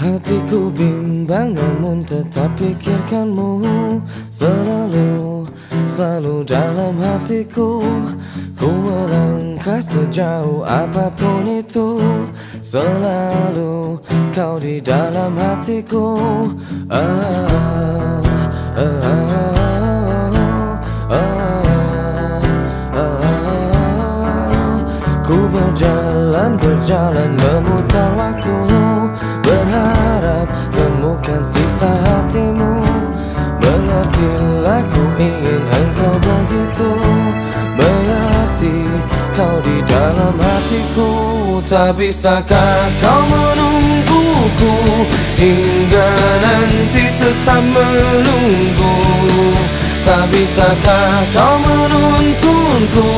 Hatiku bimbang namun tetap pikirkanmu. Selalu, selalu dalam hatiku. Ku melangkah sejauh apa pun itu. Selalu kau di dalam hatiku. Ah, ah, ah. Ku berjalan, berjalan memutar waktu Berharap temukan sisa hatimu. Mengertilah ku ingin engkau begitu. Mengerti kau di dalam hatiku. Tak bisakah kau menungguku Hingga nanti tetap menunggu? Tak bisakah kau menuntunku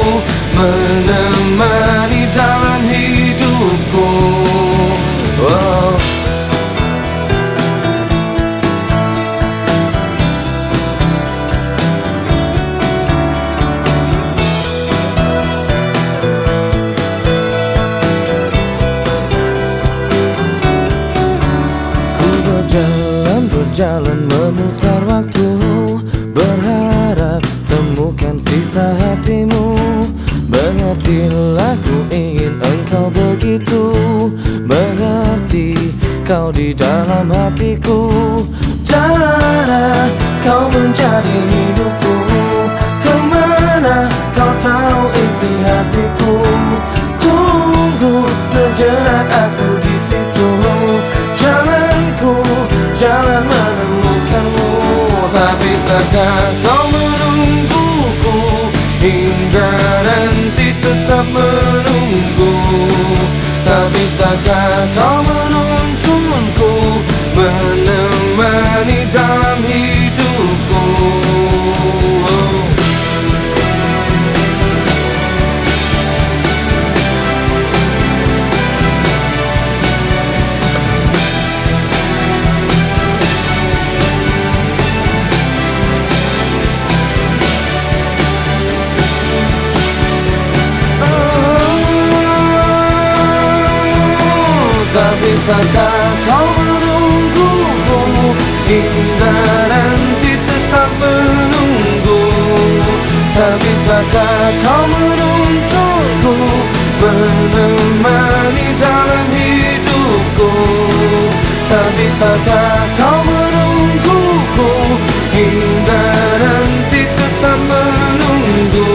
berjalan memutar waktu. Berharap temukan sisa hatimu. Mengertilah ku ingin engkau begitu. Mengerti kau di dalam hatiku. Cara kau menjadi Tak bisakah kau menungguku? Hingga nanti tetap menunggu. Tak bisakah kau menuntunku? Menemani dalam hidupku bisakah kau menungguku? Hingga nanti tetap menunggu. Tak bisakah kau menuntunku Menemani dalam hidupku. Tak bisakah kau menungguku? Hingga nanti tetap menunggu.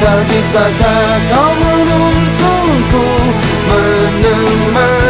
Tak bisakah kau menuntunku Menemani